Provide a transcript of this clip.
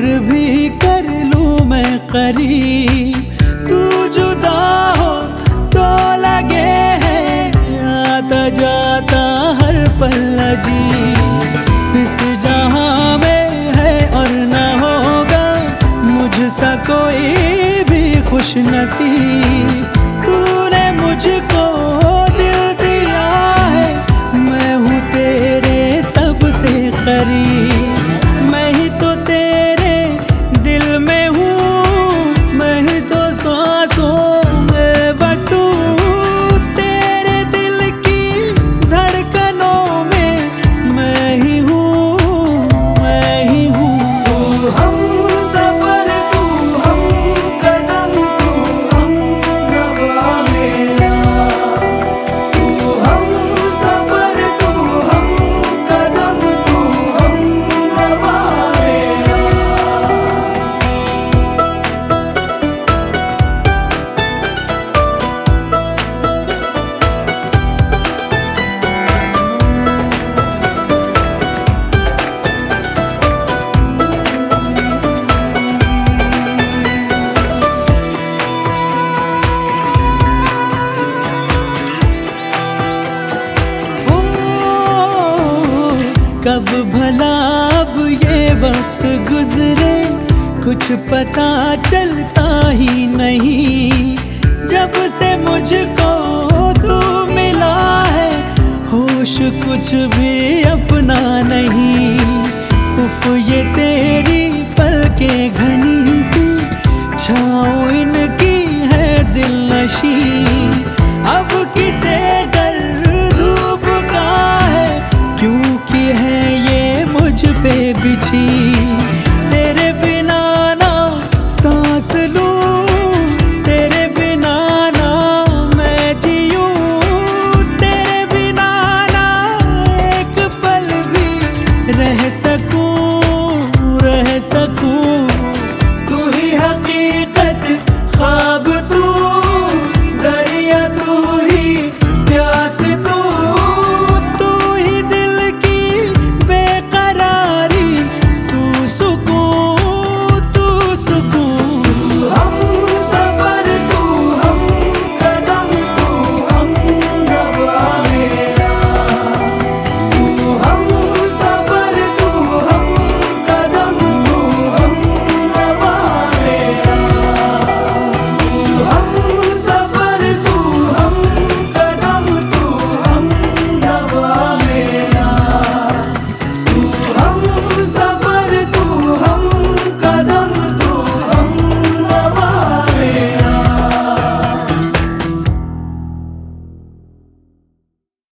अगर भी कर लूँ मैं करीब। तू जुदा हो तो लगे है, आता जाता हर पल जी इस जहाँ में है और न होगा मुझसा कोई भी खुश नसीब तूने मुझको कब भला अब ये वक्त गुजरे? कुछ पता चलता ही नहीं। जब से मुझको तू मिला है, होश कुछ भी अपना नहीं। aleluya.